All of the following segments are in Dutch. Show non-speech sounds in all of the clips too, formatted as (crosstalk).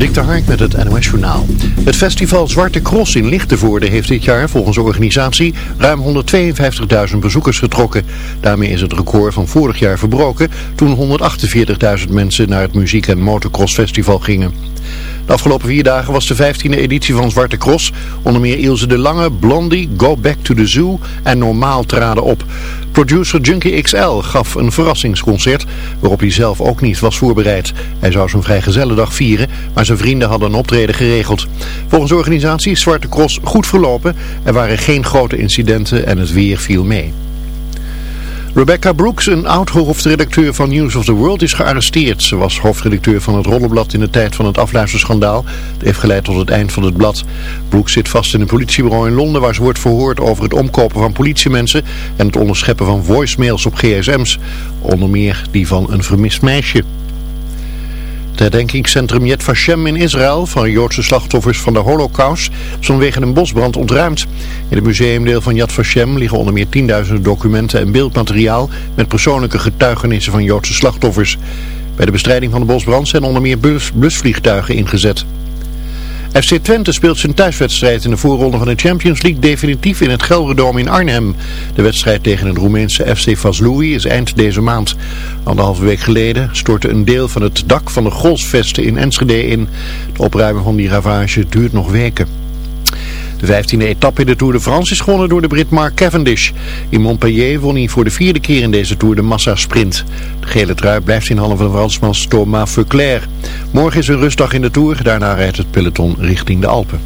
Dik de Hark met het NOS Journaal. Het festival Zwarte Cross in Lichtenvoorde heeft dit jaar volgens de organisatie ruim 152.000 bezoekers getrokken. Daarmee is het record van vorig jaar verbroken toen 148.000 mensen naar het muziek- en motocross festival gingen. De afgelopen vier dagen was de 15e editie van Zwarte Cross. Onder meer Ilse de Lange, Blondie, Go Back to the Zoo en Normaal traden op. Producer Junkie XL gaf een verrassingsconcert waarop hij zelf ook niet was voorbereid. Hij zou zijn vrijgezellendag vieren, maar zijn vrienden hadden een optreden geregeld. Volgens de organisatie is Zwarte Cross goed verlopen. Er waren geen grote incidenten en het weer viel mee. Rebecca Brooks, een oud-hoofdredacteur van News of the World, is gearresteerd. Ze was hoofdredacteur van het Rollenblad in de tijd van het afluisterschandaal. Dat heeft geleid tot het eind van het blad. Brooks zit vast in een politiebureau in Londen waar ze wordt verhoord over het omkopen van politiemensen en het onderscheppen van voicemails op gsm's. Onder meer die van een vermist meisje. Het herdenkingscentrum Yad Vashem in Israël van Joodse slachtoffers van de holocaust is vanwege een bosbrand ontruimd. In het museumdeel van Yad Vashem liggen onder meer tienduizenden documenten en beeldmateriaal met persoonlijke getuigenissen van Joodse slachtoffers. Bij de bestrijding van de bosbrand zijn onder meer blusvliegtuigen ingezet. FC Twente speelt zijn thuiswedstrijd in de voorronde van de Champions League definitief in het Gelredome in Arnhem. De wedstrijd tegen het Roemeense FC Vaslui is eind deze maand. Anderhalve week geleden stortte een deel van het dak van de golfsvesten in Enschede in. De opruiming van die ravage duurt nog weken. De 15e etappe in de Tour de France is gewonnen door de Brit Mark Cavendish. In Montpellier won hij voor de vierde keer in deze Tour de massasprint. De gele trui blijft in handen van de Fransman Thomas Veuclair. Morgen is een rustdag in de Tour, daarna rijdt het peloton richting de Alpen.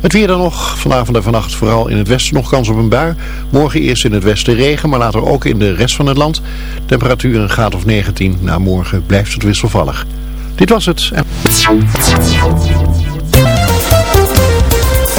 Het weer dan nog. Vanavond en vannacht vooral in het westen nog kans op een bui. Morgen eerst in het westen regen, maar later ook in de rest van het land. Temperatuur een graad of 19. Na morgen blijft het wisselvallig. Dit was het.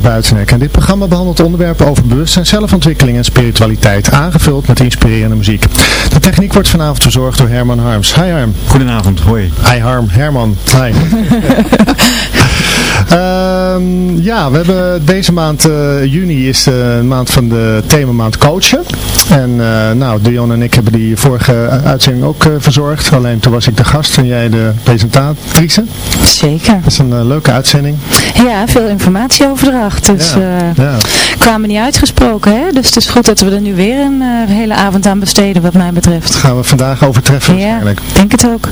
Scheurs en Richard Buitenek. En dit programma behandelt onderwerpen over bewustzijn, zelfontwikkeling en spiritualiteit, aangevuld met inspirerende muziek. De techniek wordt vanavond verzorgd door Herman Harms. Hi Harm. Goedenavond, hoi. Hi Harm, Herman. Hi. (laughs) Ehm, ja, we hebben deze maand, eh, juni is de maand van de themamaand coachen. En uh, nou, Dion en ik hebben die vorige uitzending ook uh, verzorgd. Alleen toen was ik de gast en jij de presentatrice. Zeker. Dat is een leuke uitzending. Ja, veel informatieoverdracht. Dus ja, ja. kwamen niet uitgesproken. Hè? Dus het is goed dat we er nu weer een hele avond aan besteden wat mij betreft. Dat gaan we vandaag overtreffen ja, waarschijnlijk. ik denk het ook.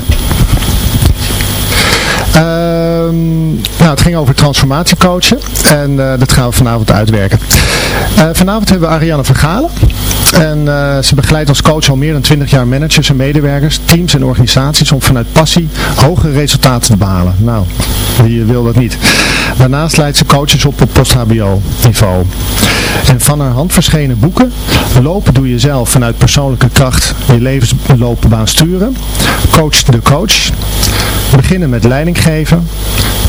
Um, nou, het ging over transformatiecoachen en uh, dat gaan we vanavond uitwerken. Uh, vanavond hebben we Ariane Vergalen. En uh, ze begeleidt als coach al meer dan 20 jaar managers en medewerkers, teams en organisaties om vanuit passie hogere resultaten te behalen. Nou, wie wil dat niet? Daarnaast leidt ze coaches op op post-HBO niveau. En van haar hand verschenen boeken, Lopen doe je zelf vanuit persoonlijke kracht je levensloopbaan sturen, Coach de coach, Beginnen met leiding geven,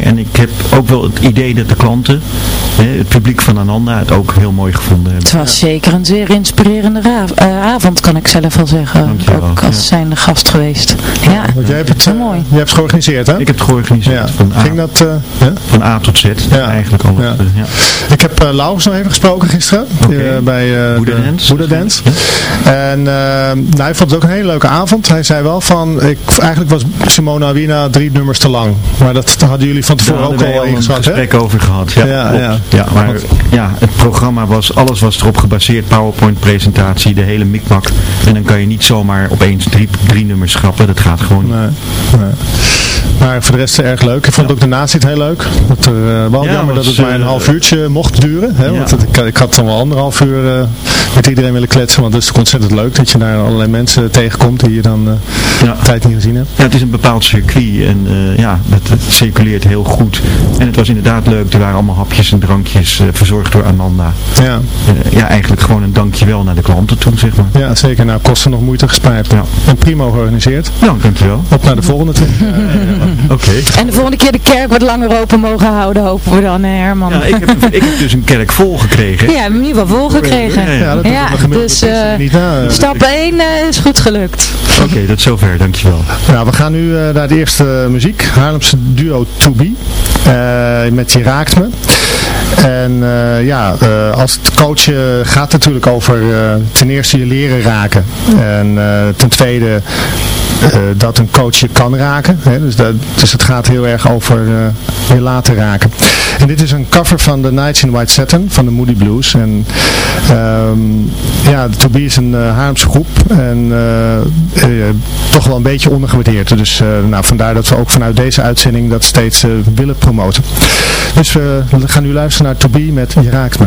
En ik heb ook wel het idee dat de klanten, hè, het publiek van Ananda, het ook heel mooi gevonden hebben. Het was zeker een zeer inspirerende avond, kan ik zelf wel zeggen. Dankjewel. Ook als ja. zijnde gast geweest. Ja, Want jij hebt het, heel mooi. Je hebt het georganiseerd, hè? Ik heb het georganiseerd. Ja. Van Ging dat... Ja? Van A tot Z, ja. eigenlijk al. Ja. ja. Ik heb uh, Laurens nog even gesproken gisteren. Okay. Uh, bij uh, Dance. Dance. En nou, hij vond het ook een hele leuke avond. Hij zei wel van, ik, eigenlijk was Simona Awina drie nummers te lang. Maar dat hadden jullie van tevoren ook al een gesprek over gehad. Ja, ja, ja. ja, maar ja, het programma was, alles was erop gebaseerd. PowerPoint presentatie, de hele mikmak. En dan kan je niet zomaar opeens drie, drie nummers schrappen. Dat gaat gewoon niet. Nee, nee. Maar voor de rest erg leuk. Ik vond ja. ook de nazit heel leuk. Dat er, uh, wel ja, jammer was, dat het maar een half uurtje mocht duren. Hè? Want het, ik, ik, had dan wel anderhalf uur uh, met iedereen willen kletsen. Want het is ontzettend leuk dat je daar allerlei mensen tegenkomt die je dan uh, tijd niet gezien hebt. Ja, het is een bepaald circuit. En ja, het, het, circuleert heel goed. En het was inderdaad leuk. Er waren allemaal hapjes en drankjes verzorgd door Ananda. Ja. ja, eigenlijk gewoon een dankjewel naar de klanten toe, zeg maar. Ja, zeker. Nou, kosten nog moeite gespaard. Ja. En prima georganiseerd. Nou, dankjewel. Op naar de volgende toe. (laughs) Oké. Okay. En de volgende keer de kerk wat langer open mogen houden, hopen we dan, Herman. Ja, ik heb, ik heb dus een kerk vol gekregen. Ja, in ieder geval vol gekregen. Ja, ja, dat ja dus uh, niet na, stap 1 uh, is goed gelukt. Oké, okay, tot zover, dankjewel. Nou, we gaan nu uh, naar de eerste muziek. Haarlemse duo To Be. met Je Raakt Me. En uh, ja, uh, als het coachen gaat natuurlijk over ten eerste je leren raken. En ten tweede dat een coach je kan raken. Hè? Dus, dat, dus het gaat heel erg over je laten raken. En dit is een cover van The Nights in White Satin van de Moody Blues. En um, ja, Toby is een Haarlemse groep. En toch wel een beetje ondergewaardeerd. Dus nou, vandaar dat we ook vanuit deze uitzending dat steeds willen promoten. Dus we gaan nu luisteren naar To Be met Je raakt me.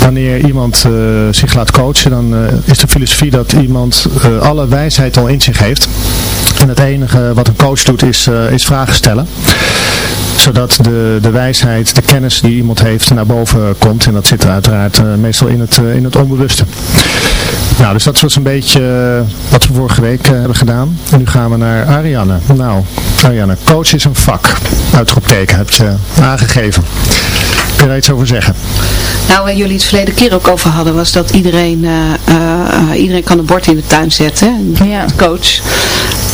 wanneer iemand zich laat coachen, dan is de filosofie dat iemand alle wijsheid al in zich heeft. En het enige wat een coach doet is, is vragen stellen zodat de, de wijsheid, de kennis die iemand heeft naar boven komt. En dat zit uiteraard meestal in het, in het onbewuste. Nou, dus dat was een beetje uh, wat we vorige week uh, hebben gedaan. En nu gaan we naar Ariane. Nou, Ariane, coach is een vak. Uitroepteken heb je aangegeven. Kun je daar iets over zeggen? Nou, waar jullie het verleden keer ook over hadden, was dat iedereen, uh, iedereen kan een bord in de tuin zetten. Ja. Coach.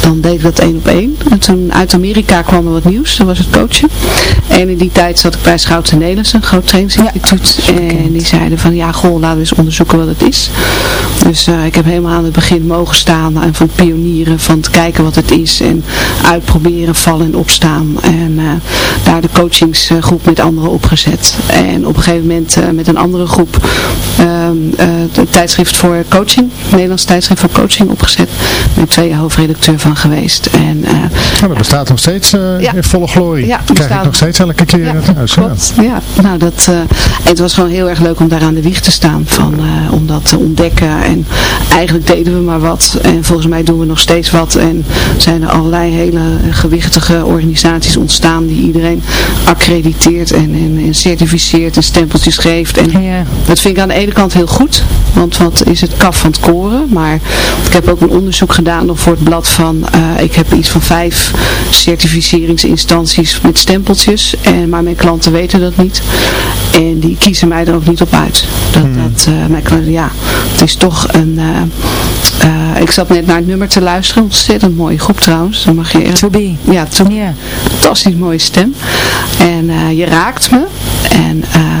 dan deed ik dat één op één. En toen uit Amerika kwam er wat nieuws. Dat was het coachen. En in die tijd zat ik bij Schouten Nederlands, een groot trainingsinstituut. Ja, en die zeiden van ja, goh, laten we eens onderzoeken wat het is. Dus uh, ik heb helemaal aan het begin mogen staan. En van pionieren, van te kijken wat het is. En uitproberen, vallen en opstaan. En uh, daar de coachingsgroep met anderen opgezet. En op een gegeven moment uh, met een andere groep um, uh, tijdschrift voor coaching, Nederlands tijdschrift voor coaching opgezet. Met twee van geweest. En, uh, nou, dat bestaat nog steeds ja. in volle glorie. Ja, dat krijg ik nog steeds elke keer ja, in huis. Ja, nou dat, het was gewoon heel erg leuk om daar aan de wieg te staan. Van, om dat te ontdekken. En eigenlijk deden we maar wat. En volgens mij doen we nog steeds wat. En zijn er allerlei hele gewichtige organisaties ontstaan die iedereen accrediteert en, en, en certificeert en stempeltjes geeft. En ja. dat vind ik aan de ene kant heel goed, want wat is het kaf van het koren. Maar ik heb ook een onderzoek gedaan nog voor het blad van, uh, ik heb iets van vijf certificeringsinstanties met stempeltjes. En, maar mijn klanten weten dat niet. En die kiezen mij er ook niet op uit. Dat, hmm. dat uh, mijn klanten, ja, het is toch een... Uh, ik zat net naar het nummer te luisteren. Ontzettend mooie groep trouwens. Dan mag je to be. Ja, to. Yeah. Fantastisch mooie stem. En je raakt me. En uh,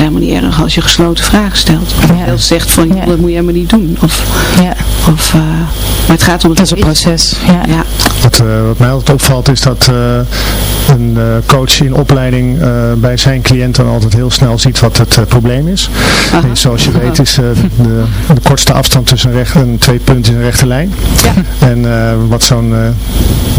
helemaal niet erg als je gesloten vragen stelt. Of ja. zegt van, ja. dat moet je helemaal niet doen. Of, ja. of, uh, maar het gaat om het Dat is een proces. Ja. ja. Wat, uh, wat mij altijd opvalt is dat uh, een coach in opleiding bij zijn cliënten altijd heel snel ziet wat het probleem is. En zoals je weet is de, de, kortste afstand tussen recht, en twee punten in een rechte lijn. Ja. En wat zo'n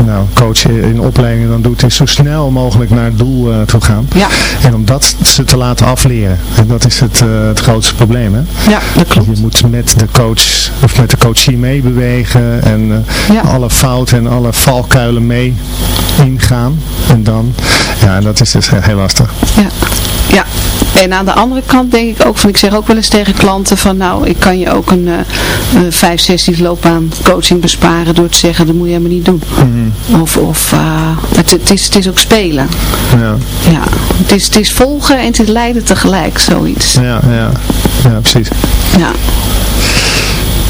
nou, coach in opleiding dan doet is zo snel mogelijk naar het doel toe gaan. Ja. En om dat ze te laten afleren. En dat is het, uh, het grootste probleem. Hè? Ja, dat klopt. Je moet met de coach of met de coachie meebewegen en uh, ja. alle fouten en alle valkuilen mee ingaan. En dan, ja, dat is dus heel lastig. Ja, ja. En aan de andere kant denk ik ook van, ik zeg ook wel eens tegen klanten van nou, ik kan je ook een uh, vijf sessies loopbaan coaching besparen door te zeggen, dat moet je helemaal niet doen. Mm -hmm. Of, of uh, het, het, is, het is ook spelen. Ja. ja. Het, is, het is volgen en het is leiden tegelijk, zoiets. Ja, ja. ja precies. Ja.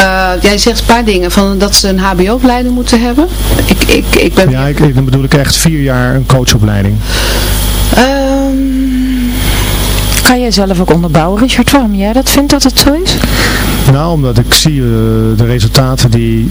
Uh, jij zegt een paar dingen, van dat ze een hbo-opleiding moeten hebben. Ik, ik, ik ben... Ja, ik, dan bedoel ik echt vier jaar een coachopleiding. Um, kan jij zelf ook onderbouwen, Richard, waarom jij dat vindt dat het zo is? Nou, omdat ik zie uh, de resultaten die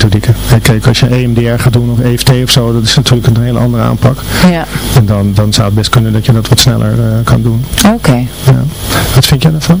coachmethodieken. Kijk, als je EMDR gaat doen of EFT of zo, dat is natuurlijk een hele andere aanpak. Ja. En dan, dan zou het best kunnen dat je dat wat sneller uh, kan doen. Oké. Ja. Wat vind jij daarvan?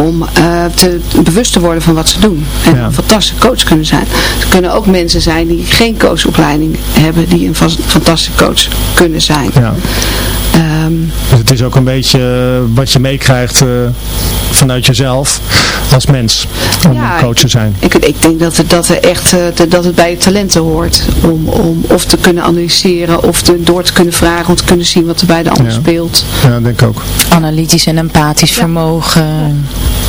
om uh, te, bewust te worden van wat ze doen. En ja. een fantastische coach kunnen zijn. Er kunnen ook mensen zijn die geen coachopleiding hebben, die een fantastische coach kunnen zijn. Ja. Um, dus het is ook een beetje wat je meekrijgt uh, vanuit jezelf als mens om ja, coach te zijn. Ik, ik denk dat het, dat, er echt, uh, dat het bij je talenten hoort om, om of te kunnen analyseren of te, door te kunnen vragen om te kunnen zien wat er bij de ander ja. speelt. Ja, denk ik ook. Analytisch en empathisch vermogen.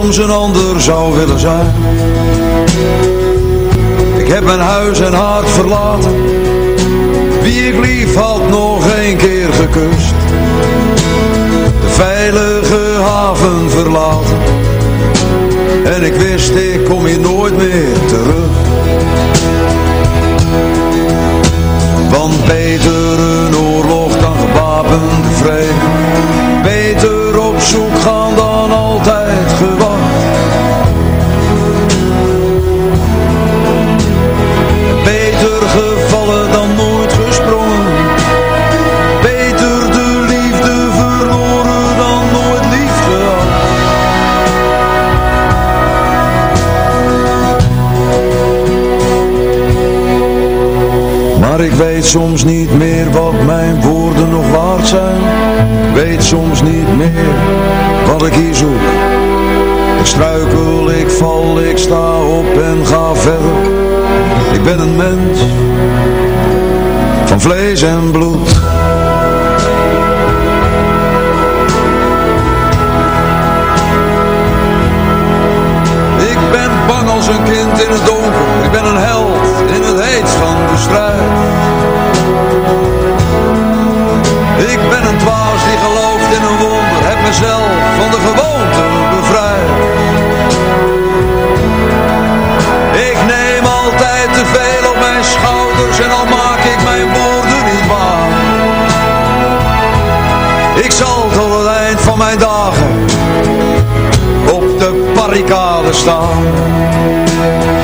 Soms een ander zou willen zijn. Ik heb mijn huis en hart verlaten. Wie ik lief had nog een keer gekust. De veilige haven verlaten en ik wist ik kom hier nooit weet soms niet meer wat mijn woorden nog waard zijn. Weet soms niet meer wat ik hier zoek. Ik struikel, ik val, ik sta op en ga verder. Ik ben een mens van vlees en bloed. Ik ben bang als een kind in het donker. Ik ben een held Ik barricade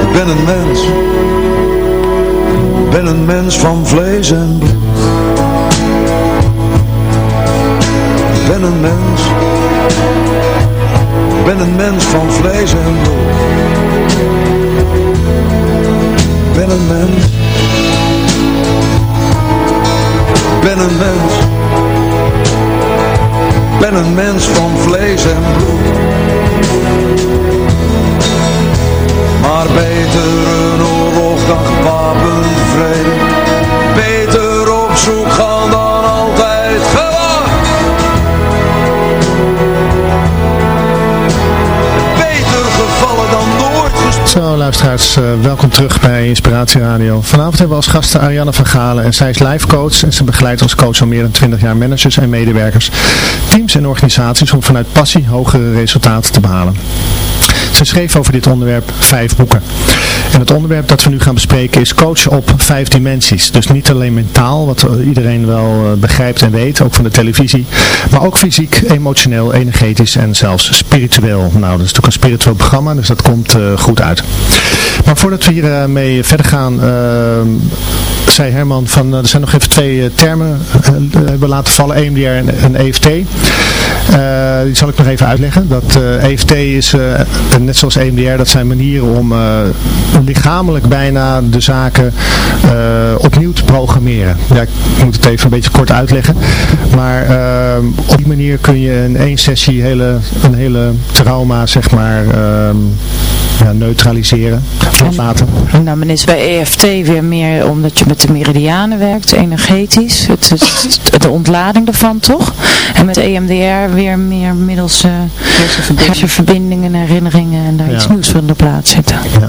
Ik ben een mens, ik ben een mens van vlees en bloed. Ik ben een mens, ik ben een mens van vlees en bloed. Ik ben een mens, ik ben een mens, ik ben een mens van vlees en bloed. Maar beter een oorlog dan gewapend vrede Beter op zoek gaan dan altijd gewacht. Beter gevallen dan nooit Zo luisteraars, eh, welkom terug bij Inspiratie Radio. Vanavond hebben we als gasten Ariane van Galen en zij is life coach en ze begeleidt als coach al meer dan 20 jaar managers en medewerkers, teams en organisaties om vanuit passie hogere resultaten te behalen. Ze schreef over dit onderwerp vijf boeken. En het onderwerp dat we nu gaan bespreken is coach op vijf dimensies. Dus niet alleen mentaal, wat eh, iedereen wel eh, begrijpt en weet, ook van de televisie. Maar ook fysiek, emotioneel, energetisch en zelfs spiritueel. Nou, dat is natuurlijk een spiritueel programma, dus dat komt eh, goed uit. Maar voordat we hiermee mee verder gaan, zei Herman van, er zijn nog even twee eh, termen eh, hebben laten vallen, EMDR en, en EFT. Eh, die zal ik nog even uitleggen. Dat eh, EFT is, eh, net zoals EMDR, dat zijn manieren om eh, lichamelijk bijna de zaken eh, opnieuw te programmeren. Ja, ik moet het even een beetje kort uitleggen. Maar eh, op die manier kun je in één sessie hele, een hele trauma, zeg maar, ehm, ja, neutraliseren. Laten. Nou, men is bij EFT weer meer omdat je met de meridianen werkt, energetisch. Het, het, de ontlading ervan, toch? En met EMDR weer meer middels uh, hersenverbindingen, herinneringen en daar Ja. iets nieuws van de plaats zetten. Ja.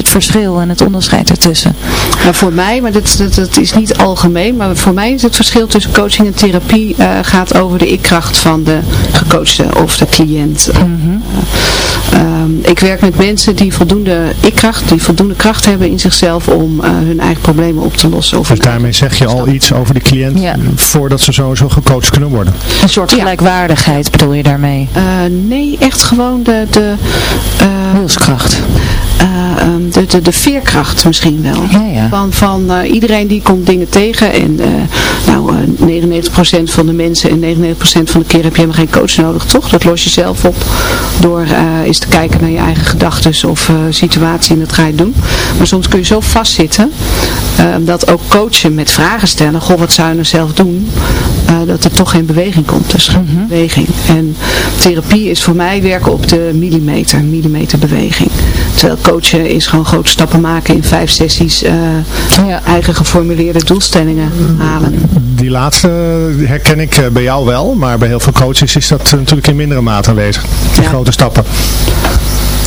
het verschil en het onderscheid ertussen? Nou, voor mij, maar dat, dat, dat is niet algemeen, maar voor mij is het verschil tussen coaching en therapie eh, gaat over de ikkracht van de gecoachte of de cliënt. Eh, ehm, ik werk met mensen die voldoende ikkracht, die voldoende kracht hebben in zichzelf om eh, hun eigen problemen op te lossen. Of Dus daarmee zeg je al iets over de cliënt voordat ze sowieso gecoacht kunnen worden. Een soort gelijkwaardigheid bedoel je daarmee? Eh, nee, echt gewoon de... de Wilskracht. Ehm, de, de, de veerkracht misschien wel. Van, van eh, iedereen die komt dingen tegen. En eh, nou, eh 99% van de mensen en 99% van de keer heb je helemaal geen coach nodig, toch? Dat los je zelf op door eh, eens te kijken naar je eigen gedachten of eh, situatie en dat ga je doen. Maar soms kun je zo vastzitten eh, dat ook coachen met vragen stellen. Goh, wat zou je nou zelf doen? eh, dat er toch geen beweging komt. Dus geen beweging. En therapie is voor mij werken op de millimeter, millimeter beweging. Terwijl coachen is gewoon grote stappen maken in vijf sessies, eh, eigen geformuleerde doelstellingen halen. Die laatste herken ik eh, bij jou wel, maar bij heel veel coaches is dat eh, natuurlijk in mindere mate aanwezig. Die grote stappen.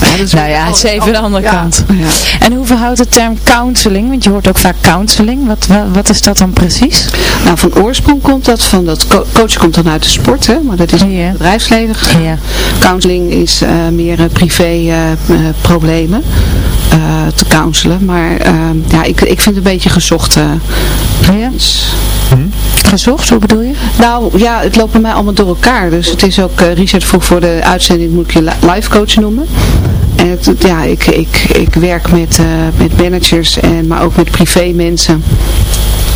Ja, nou ja, het is even de andere kant. Ja. En hoe verhoudt de term counseling? Want je hoort ook vaak counseling. Wat, wat, is dat dan precies? Nou, van oorsprong komt dat van dat co coach komt dan uit de sport, hè, maar dat is ja. bedrijfsleven. Ja. Counseling is uh, meer uh, privé uh, problemen. te counselen. Maar ehm, ja, ik, ik vind het een beetje gezocht. ja. Hm? Gezocht, hoe bedoel je? Nou ja, het loopt bij mij allemaal door elkaar. Dus het is ook, uh, Richard vroeg voor de uitzending, moet ik je live coach noemen. En het, ja, ik, ik, ik werk met, uh, met managers, en, maar ook met privé mensen.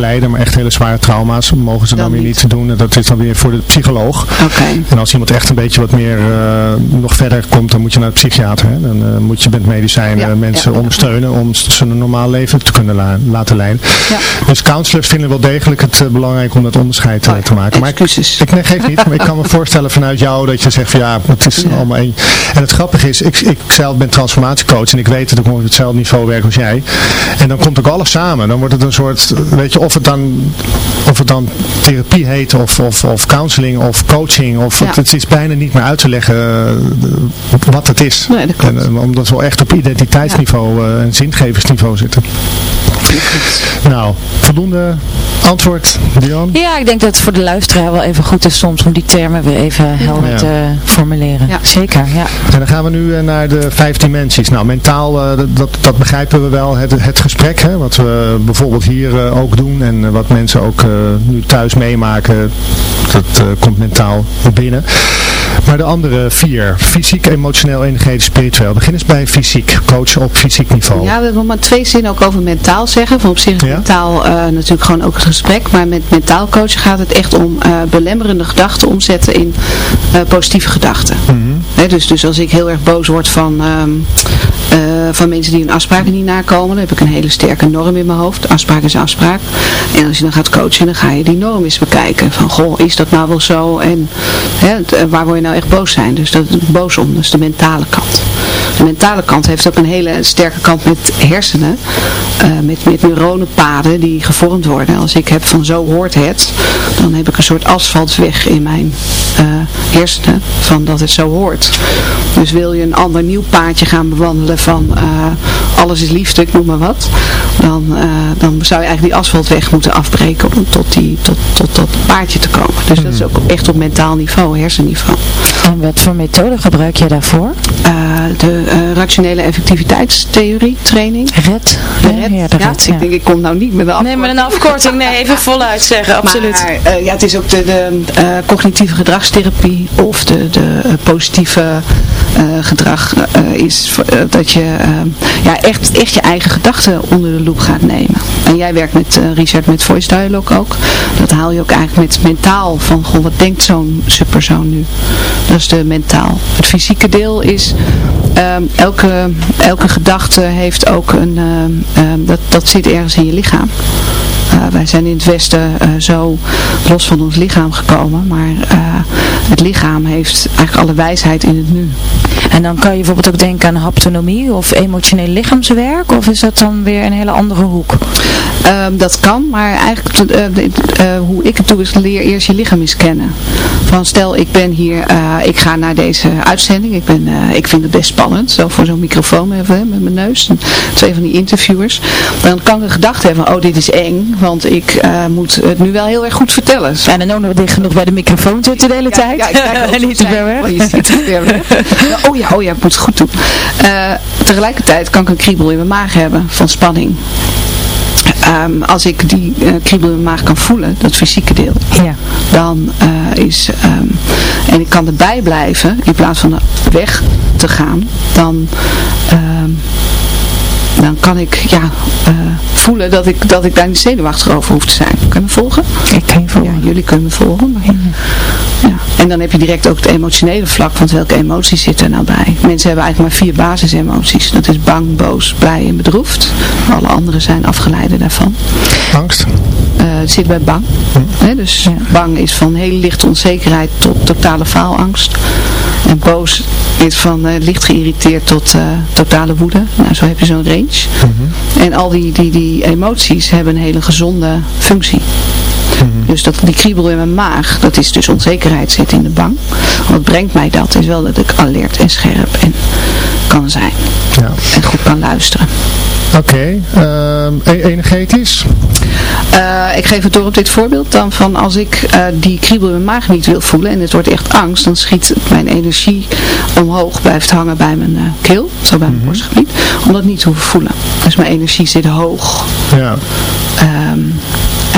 maar echt hele zware trauma's mogen ze dan, weer niet doen. Dat is dan weer voor de psycholoog. En als iemand echt een beetje wat meer uh, nog verder komt, dan moet je naar de psychiater. Hè? Dan uh, moet je met medicijnen ja, mensen ja, ondersteunen om ze een normaal leven te kunnen la laten leiden. Dus counselors vinden wel degelijk het uh, belangrijk om dat onderscheid oh, te maken. Maar ik, ik nee, geef niet, maar ik kan me voorstellen vanuit jou dat je zegt van ja, het is allemaal één. En het grappige is, ik, ik zelf ben transformatiecoach en ik weet dat ik op hetzelfde niveau werk als jij. En dan komt ook alles samen. Dan wordt het een soort, weet je, of het dan, of het dan therapie heet of, of, of counseling of coaching. Of, ja. het, is bijna niet meer uit te leggen uh, wat het is. Nee, dat en, uh, omdat we echt op identiteitsniveau ja. uh, en zingeversniveau zitten. Nou, voldoende antwoord, Dion? Ja, ik denk dat het voor de luisteraar wel even goed is soms om die termen weer even helder ja. te formuleren. Ja. Zeker, ja. En dan gaan we nu naar de vijf dimensies. Nou, mentaal, dat, dat begrijpen we wel. Het, het gesprek, hè, wat we bijvoorbeeld hier ook doen en wat mensen ook uh, nu thuis meemaken, dat uh, komt mentaal binnen. Maar de andere vier, fysiek, emotioneel, energetisch, spiritueel. Begin eens bij fysiek, coach op fysiek niveau. Ja, we hebben maar twee zinnen ook over mentaal zeggen. Van op zich ja? mentaal uh, natuurlijk gewoon ook het gesprek. Maar met mentaal coachen gaat het echt om uh, belemmerende gedachten omzetten in uh, positieve gedachten. Mm -hmm. He, dus, dus als ik heel erg boos word van, um, van mensen die hun afspraken niet nakomen, dan heb ik een hele sterke norm in mijn hoofd. Afspraak is afspraak. En als je dan gaat coachen, dan ga je die norm eens bekijken. Van, goh, is dat nou wel zo? En he, waar word je nou echt boos zijn? Dus dat boos om, dus de mentale kant. De mentale kant heeft ook een hele sterke kant met hersenen. Uh, met, met neuronenpaden die gevormd worden. Als ik heb van zo hoort het, dan heb ik een soort asfaltweg in mijn uh, hersenen van dat het zo hoort. Dus wil je een ander nieuw paadje gaan bewandelen van alles is liefde, ik noem maar wat. Dan, dan zou je eigenlijk die asfaltweg moeten afbreken om tot, die, tot, tot dat paadje te komen. Dus dat is ook echt op mentaal niveau, hersenniveau. En wat voor methode gebruik je daarvoor? de rationele effectiviteitstheorie training. RED. De RED. Ja, de RED, ja. Ik denk, ik kom nou niet met een afkorting. Nee, met een afkorting. Nee, even voluit zeggen, absoluut. Maar, uh, ja, het is ook de, de uh, cognitieve gedragstherapie of de, de uh, positieve gedrag is dat je ja, echt, echt je eigen gedachten onder de loep gaat nemen. En jij werkt met Richard met Voice Dialogue ook. Dat haal je ook eigenlijk met mentaal van, goh, wat denkt zo'n persoon nu? Dat is de mentaal. Het fysieke deel is um, elke, elke gedachte heeft ook een, uh, um, dat, dat zit ergens in je lichaam. Uh, wij zijn in het Westen uh, zo los van ons lichaam gekomen, maar uh, het lichaam heeft eigenlijk alle wijsheid in het nu. En dan kan je bijvoorbeeld ook denken aan haptonomie of emotioneel lichaamswerk, of is dat dan weer een hele andere hoek? Um, dat kan, maar eigenlijk hoe ik het doe is leer eerst je lichaam eens kennen. Van stel ik ben hier, ik ga naar deze uitzending, ik, ben, ik vind het best spannend, zo voor zo'n microfoon even, met mijn neus, en twee van die interviewers. Dan kan ik gedachte hebben, oh dit is eng, want ik moet het nu wel heel erg goed vertellen. En dan ook nog dicht genoeg bij de microfoon zitten de hele tijd. Ja, ik (laughs) en niet te ver weg. Oh, (laughs) oh ja, oh ja, ik moet het goed doen. Tegelijkertijd kan ik een kriebel in mijn maag hebben van spanning. Ehm, als ik die uh, kriebel in mijn maag kan voelen, dat fysieke deel, ja. dan uh, is, um, en ik kan erbij blijven in plaats van weg te gaan, dan... Um, dan kan ik ja, uh, voelen dat ik, dat ik daar niet zenuwachtig over hoef te zijn. Je me volgen? Ik kan je volgen. Ja, jullie kunnen me volgen. Maar, ja. En dan heb je direct ook het emotionele vlak, want welke emoties zitten er nou bij? Mensen hebben eigenlijk maar vier basisemoties. Dat is bang, boos, blij en bedroefd. Alle andere zijn afgeleiden daarvan. Angst? Uh, zit bij bang. Hm. dus ja. bang is van hele lichte onzekerheid tot totale faalangst. En boos is van uh, licht geïrriteerd tot uh, totale woede. Nou, zo heb je zo'n range. -hmm. En al die, die, die emoties hebben een hele gezonde functie. -hmm. Dus dat, die kriebel in mijn maag, dat is dus onzekerheid zit in de bang. Wat brengt mij dat? Is wel dat ik alert en scherp en kan zijn. Ja. En goed kan luisteren. Oké, okay. uh, energetisch? Uh, ik geef het door op dit voorbeeld dan van als ik uh, die kriebel in mijn maag niet wil voelen en het wordt echt angst, dan schiet mijn energie omhoog, blijft hangen bij mijn uh, keel, zo bij mijn mm -hmm. borstgebied, om dat niet te hoeven voelen. Dus mijn energie zit hoog. Ja. Um,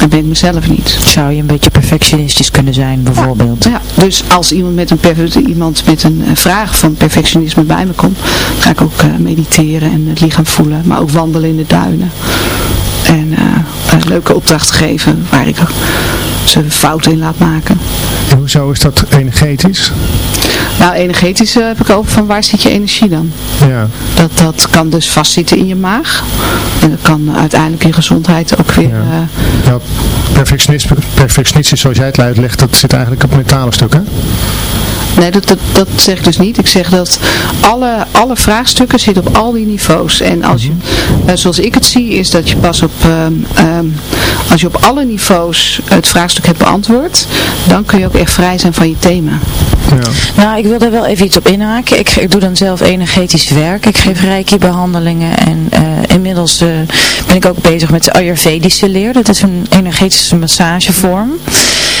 En ben ik mezelf niet. Zou je een beetje perfectionistisch kunnen zijn, bijvoorbeeld? Ja, ja. dus als iemand met een, iemand met een uh, vraag van perfectionisme bij me komt, ga ik ook uh, mediteren en het lichaam voelen, maar ook wandelen in de duinen. En uh, een leuke opdracht geven waar ik ze fouten in laat maken. En hoezo is dat energetisch? Nou, energetisch uh, heb ik ook van waar zit je energie dan? Ja. Dat, dat kan dus vastzitten in je maag. En dat kan uiteindelijk in gezondheid ook weer... Ja. Uh, nou, perfectionisme, zoals jij het uitlegt, dat zit eigenlijk op het mentale stuk, hè? Nee, dat, dat, dat zeg ik dus niet. Ik zeg dat alle, alle vraagstukken zitten op al die niveaus. En als je, uh, zoals ik het zie, is dat je pas op, um, um, als je op alle niveaus het vraagstuk hebt beantwoord, dan kun je ook echt vrij zijn van je thema. Ja. Nou, ik wil daar wel even iets op inhaken. Ik, ik doe dan zelf energetisch werk. Ik geef reiki behandelingen en uh, inmiddels uh, ben ik ook bezig met de Ayurvedische leer. Dat is een energetische massagevorm.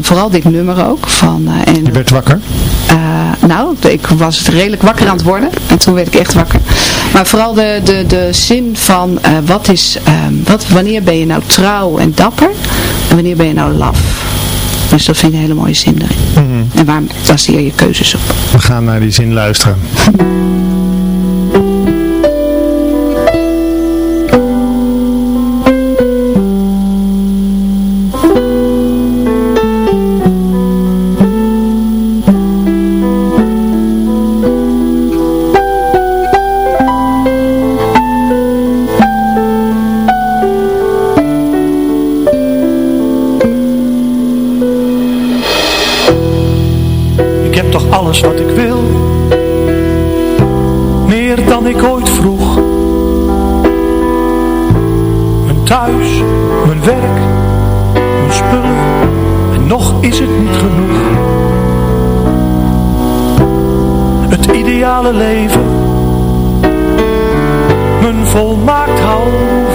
vooral dit nummer ook. Van, en, je werd wakker? nou, ik was redelijk wakker aan het worden en toen werd ik echt wakker. Maar vooral de, de, de zin van wat is, wat, wanneer ben je nou trouw en dapper en wanneer ben je nou laf? Dus dat vind ik een hele mooie zin erin. Mm -hmm. En waar baseer je keuzes op? We gaan naar die zin luisteren. (laughs) werk, mijn spullen en nog is het niet genoeg. Het ideale leven, mijn volmaakt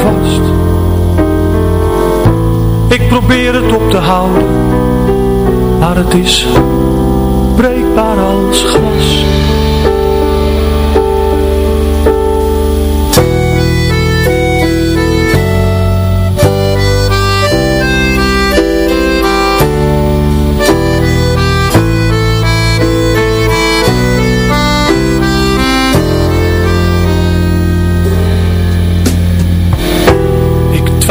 vast. Ik probeer het op te houden, maar het is breekbaar als glas.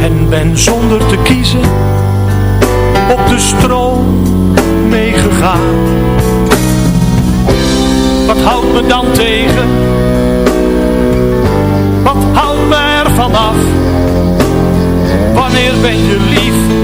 En ben zonder te kiezen op de stroom meegegaan Wat houdt me dan tegen? Wat houdt me ervan af? Wanneer ben je lief,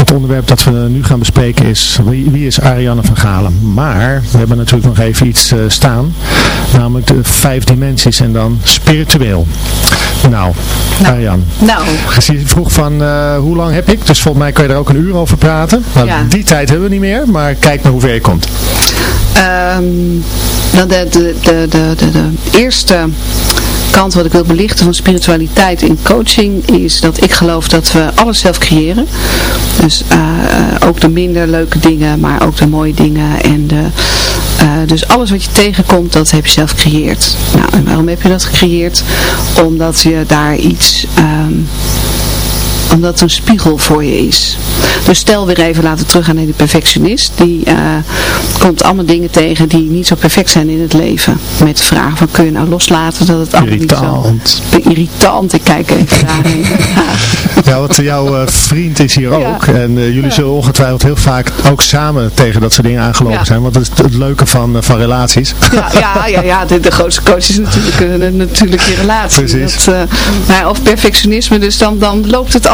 Het onderwerp dat we nu gaan bespreken is wie, wie is Ariane van Galen. Maar we hebben natuurlijk nog even iets uh, staan. Namelijk de vijf dimensies en dan spiritueel. Nou, nou Ariane. Nou. Je vroeg van uh, hoe lang heb ik? Dus volgens mij kan je er ook een uur over praten. Nou, ja. Die tijd hebben we niet meer. Maar kijk maar hoe ver je komt. Um, de, de, de, de, de, de eerste kant wat ik wil belichten van spiritualiteit in coaching is dat ik geloof dat we alles zelf creëren. Dus uh, ook de minder leuke dingen, maar ook de mooie dingen en de... Uh, dus alles wat je tegenkomt, dat heb je zelf gecreëerd. Nou, en waarom heb je dat gecreëerd? Omdat je daar iets... Um, omdat het een spiegel voor je is. Dus stel weer even, laten we teruggaan naar die perfectionist. Die uh, komt allemaal dingen tegen die niet zo perfect zijn in het leven. Met de vraag van kun je nou loslaten dat het allemaal Irritant. niet zo... Irritant. Ik kijk even daarheen. (laughs) Ja, want jouw eh, vriend is hier Ja. ook. En eh, jullie zullen ongetwijfeld heel vaak ook samen tegen dat soort dingen aangelopen Ja. zijn. Want dat is het leuke van, eh, van relaties. Ja, ja, ja, ja de, de grootste coach is natuurlijk een natuurlijke relatie. Precies. Dat, eh, nou, of perfectionisme, dus dan, dan loopt het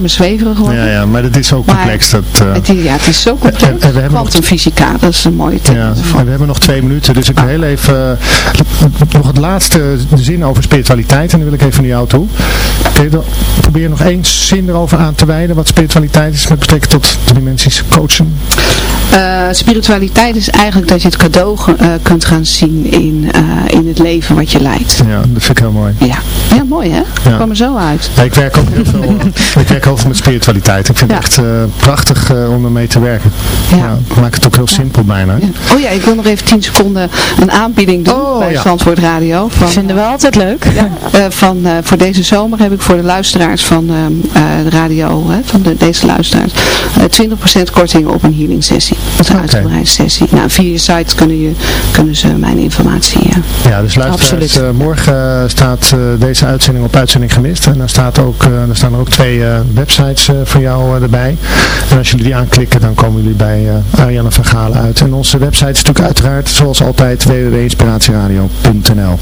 me zweverig worden. Ja, ja, maar dat is zo Maar complex. Dat, eh, Het, is- ja, het is zo complex. en we hebben nog- Quantumfysica, dat is een mooie term. Ja, en we hebben nog twee minuten, dus ik wil heel even eh, nog het laatste zin over spiritualiteit en dan wil ik even naar jou toe. Er- probeer nog één zin erover aan te wijden wat spiritualiteit is met betrekking tot de dimensies coachen. Eh, spiritualiteit is eigenlijk dat je het cadeau eh, kunt gaan zien in, eh, in het leven wat je leidt. Ja, dat vind ik heel mooi. Ja, ja mooi hè? Ja. kwam er zo uit. Ja, ik werk ook heel veel, (laughs) ik werk heel veel met spiritualiteit. Ik vind het echt eh, prachtig eh, om ermee te werken. Ja. ik maak het ook heel simpel bijna. Ja. Oh ja, ik wil nog even 10 seconden een aanbieding doen bij ja. Zandvoort Radio. Van, Vinden we altijd leuk. eh, van, eh, voor deze zomer heb ik voor de luisteraars van ehm, eh, de radio, hè, van de, deze luisteraars, eh 20% korting op een healing sessie. Is een uitgebreide sessie. Nou, via je site kunnen, je, kunnen ze mijn informatie. Ja. Ja, dus luisteraars, Absoluut. eh, morgen eh, staat eh, deze uitzending op uitzending gemist. En daar, staat ook, eh, daar staan er ook twee websites van jou erbij. En als jullie die aanklikken, dan komen jullie bij Ariane van Galen uit. En onze website is natuurlijk uiteraard, zoals altijd, www.inspiratieradio.nl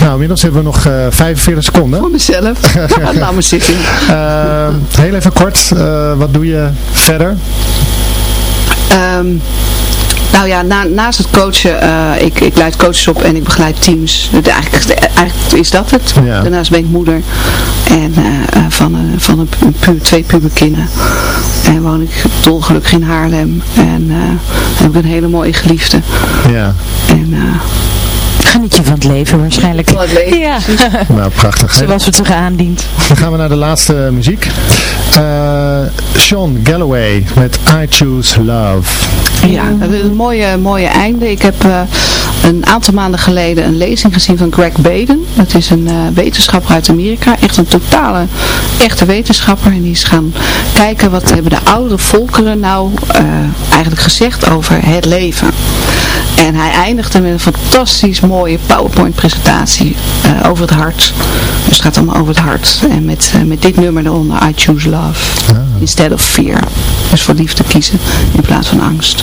Nou, inmiddels hebben we nog eh 45 seconden. Voor mezelf. (laughs) Laat maar zitten. Heel even kort, wat doe je verder? Ehm, nou ja, na, naast het coachen, eh, ik, ik leid coaches op en ik begeleid teams. Eigenlijk, eigenlijk is dat het. Ja. Daarnaast ben ik moeder en, eh, eh, van, een, van een, pu- twee puberkinderen. En woon ik dolgelukkig in Haarlem. En eh, heb ik een hele mooie geliefde. Ja. En, Geniet je van het leven waarschijnlijk. Van het leven, Ja. Nou, prachtig. Zoals het zich aandient. Dan gaan we naar de laatste muziek. Eh, Sean Galloway met I Choose Love. Ja, dat is een mooie, mooie einde. Ik heb eh, een aantal maanden geleden een lezing gezien van Greg Baden. Dat is een eh, wetenschapper uit Amerika. Echt een totale, echte wetenschapper. En die is gaan kijken wat hebben de oude volkeren nou eh, eigenlijk gezegd over het leven. En hij eindigde met een fantastisch mooie PowerPoint presentatie eh, over het hart. Dus het gaat allemaal over het hart. En met, met dit nummer eronder, I choose love. Instead of fear. Dus voor liefde kiezen in plaats van angst.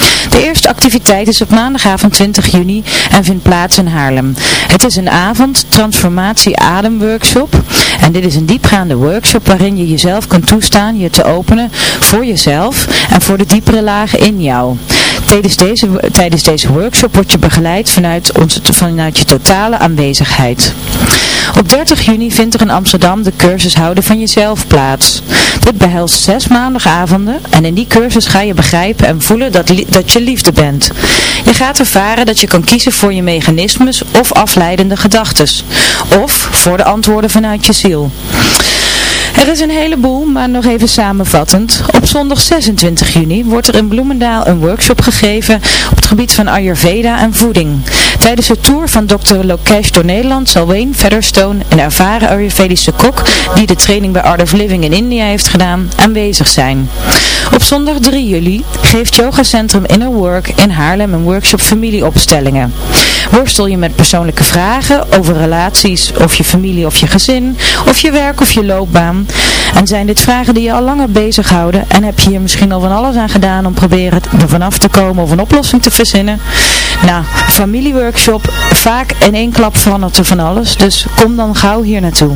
De eerste activiteit is op maandagavond 20 juni en vindt plaats in Haarlem. Het is een avond transformatie ademworkshop en dit is een diepgaande workshop waarin je jezelf kunt toestaan je te openen voor jezelf en voor de diepere lagen in jou. Tijdens deze, tijdens deze workshop word je begeleid vanuit, onze, vanuit je totale aanwezigheid. Op 30 juni vindt er in Amsterdam de cursus Houden van Jezelf plaats. Dit behelst zes maandagavonden en in die cursus ga je begrijpen en voelen dat, dat je liefde bent. Je gaat ervaren dat je kan kiezen voor je mechanismes of afleidende gedachtes. Of voor de antwoorden vanuit je ziel. Er is een heleboel, maar nog even samenvattend. Op zondag 26 juni wordt er in Bloemendaal een workshop gegeven op het gebied van Ayurveda en voeding. Tijdens de tour van Dr. Lokesh door Nederland zal Wayne Featherstone, een ervaren Ayurvedische kok die de training bij Art of Living in India heeft gedaan, aanwezig zijn. Op zondag 3 juli geeft Yoga Centrum Inner Work in Haarlem een workshop familieopstellingen. Worstel je met persoonlijke vragen over relaties of je familie of je gezin, of je werk of je loopbaan? En zijn dit vragen die je al langer bezighouden en heb je hier misschien al van alles aan gedaan om proberen er vanaf te komen of een oplossing te verzinnen? Nou, familieworkshop, vaak in één klap verandert er van alles, dus kom dan gauw hier naartoe.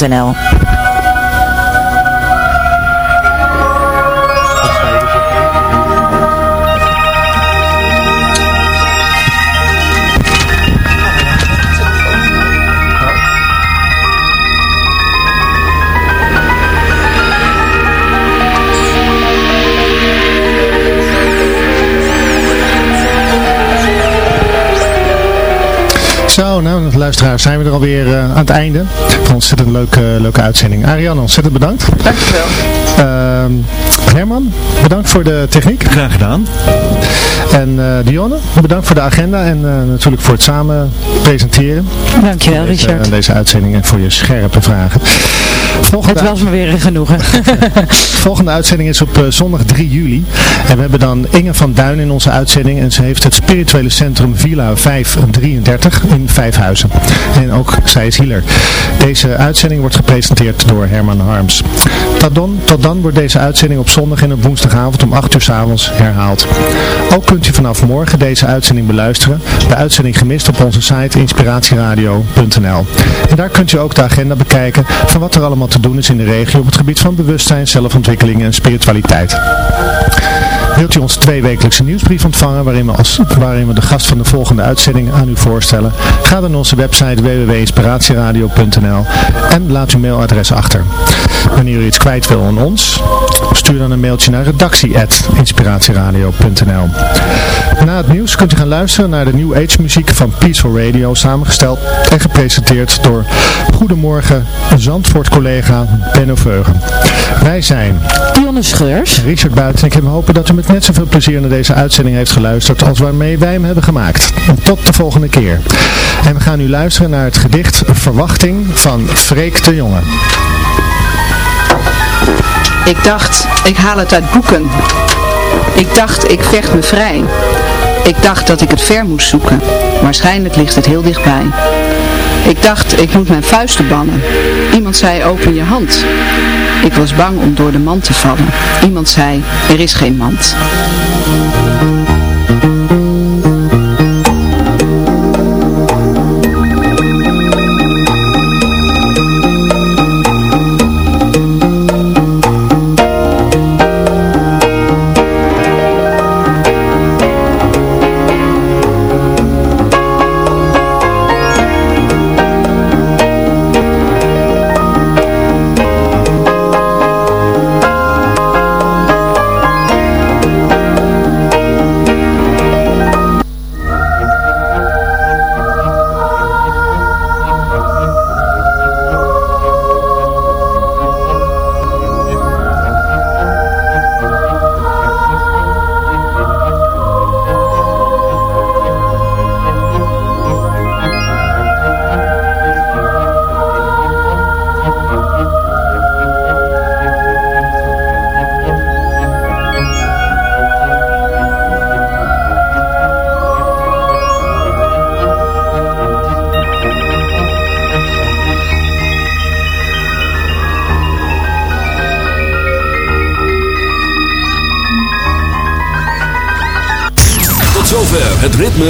Zo, luisteraars zijn we er alweer uh, aan het einde. Van een ontzettend leuke, leuke uitzending. Ariane, ontzettend bedankt. Dankjewel. Uh, Herman, bedankt voor de techniek. Graag gedaan. En uh, Dionne, bedankt voor de agenda en uh, natuurlijk voor het samen presenteren. Dankjewel deze, Richard. Deze uitzending en voor je scherpe vragen. Volgende het was me weer een genoegen. de (laughs) volgende uitzending is op uh, zondag 3 juli. En we hebben dan Inge van Duin in onze uitzending. En ze heeft het spirituele centrum Villa 533 in Vijfhuizen. En ook zij is healer. Deze uitzending wordt gepresenteerd door Herman Harms. Tot dan, tot dan wordt deze uitzending op zondag en op woensdagavond om 8 uur s avonds herhaald. Ook kunt u vanaf morgen deze uitzending beluisteren. De uitzending gemist op onze site inspiratieradio.nl. En daar kunt u ook de agenda bekijken van wat er allemaal te doen is in de regio op het gebied van bewustzijn, zelfontwikkeling en spiritualiteit. Wilt u onze tweewekelijkse nieuwsbrief ontvangen waarin we, als, waarin we de gast van de volgende uitzending aan u voorstellen? Ga dan naar onze website www.inspiratieradio.nl en laat uw mailadres achter. Wanneer u iets kwijt wil aan ons, stuur dan een mailtje naar redactie.inspiratieradio.nl Na het nieuws kunt u gaan luisteren naar de New Age muziek van Peaceful Radio, samengesteld en gepresenteerd door Goedemorgen Zandvoort collega Benno Veugen. Wij zijn Dionne Scheurs, Richard Buiten. Ik heb hopen dat u met net zoveel plezier naar deze uitzending heeft geluisterd als waarmee wij hem hebben gemaakt. Tot de volgende keer. En we gaan nu luisteren naar het gedicht Verwachting van Freek de Jonge. Ik dacht, ik haal het uit boeken. Ik dacht, ik vecht me vrij. Ik dacht dat ik het ver moest zoeken. Waarschijnlijk ligt het heel dichtbij. Ik dacht, ik moet mijn vuisten bannen. Iemand zei, open je hand. Ik was bang om door de mand te vallen. Iemand zei, er is geen mand.